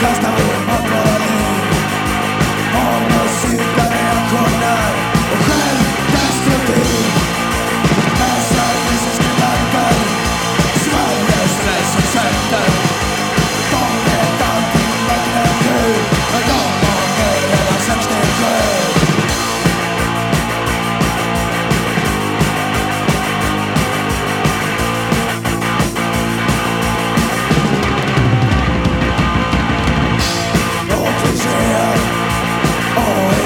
Cause now oh.